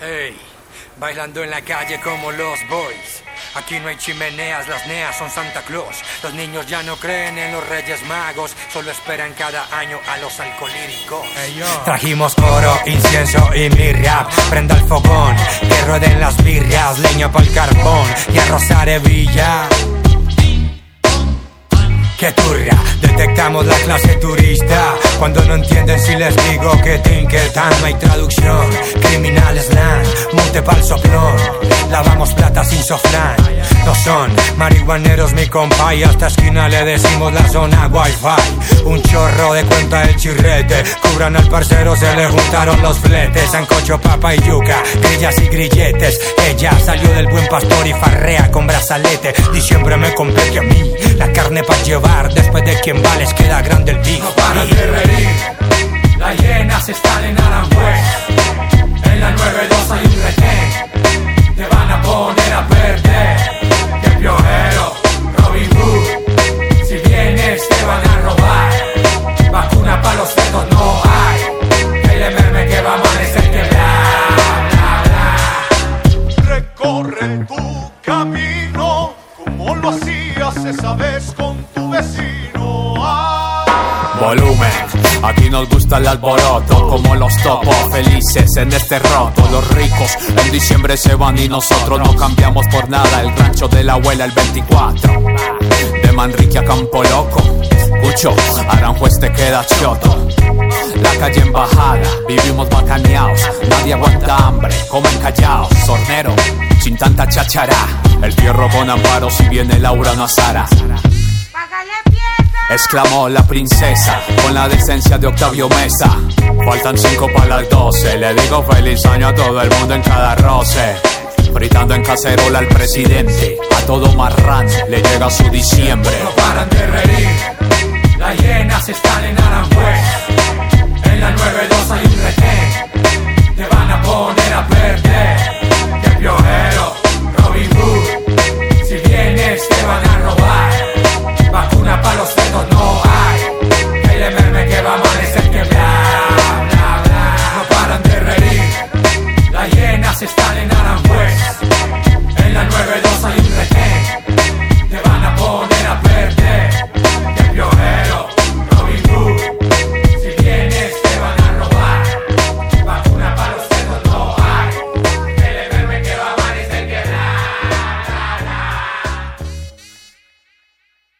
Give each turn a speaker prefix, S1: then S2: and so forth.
S1: Ey, bailando en la calle como los boys. Aquí no hay chimeneas, las neas son Santa Claus. Los niños ya no creen en los Reyes Magos, solo esperan cada año a los alcohólicos. Trajimos oro, incienso y mirra. Prenda el fogón, que rueden las birrias, leña para el carbón y a Villa. Que turra, detectamos la clase turista Cuando no entienden si les digo que Tinkertan No hay traducción, criminal slang Monte pa'l soplón, lavamos plata sin soflán No son marihuaneros mi compa Y hasta esquina le decimos la zona wifi. Un chorro de cuenta el chirrete. Cubran al parcero, se le juntaron los fletes. Sancocho, papa y yuca, grillas y grilletes. Ella salió del buen pastor y farrea con brazalete. Diciembre me compré que a mí La carne pa' llevar. Después de quien va les queda grande el pico.
S2: Reír, las llenas están en Aranjuez. En la 92 hay un retén, te van a poner a perder. Que piojero, Robin Hood, si vienes te van a robar. Vacuna para los cerdos no hay, el MRM que va a amanecer que bla, bla,
S3: bla. Recorre tu camino como lo hacías esa vez con tu vecino. Ah.
S4: Volumen, nos gusta el alboroto, como los topos felices en este roto. Los ricos en diciembre se van y nosotros no cambiamos por nada. El rancho de la abuela el 24, de Manrique a Campo Loco. Cucho, Aranjuez te queda choto. La calle embajada, vivimos bacaneados. Nadie aguanta hambre, comen callados. Sornero, sin tanta chachara. El fierro con amparo si viene Laura no a Sara. Exclamó la princesa con la decencia de Octavio Mesa. Faltan cinco para las doce. Le digo feliz año a todo el mundo en cada roce. Fritando en cacerola al presidente. A todo marrán le llega su diciembre.
S2: No paran de reír. En Aranjuez. se están enamorando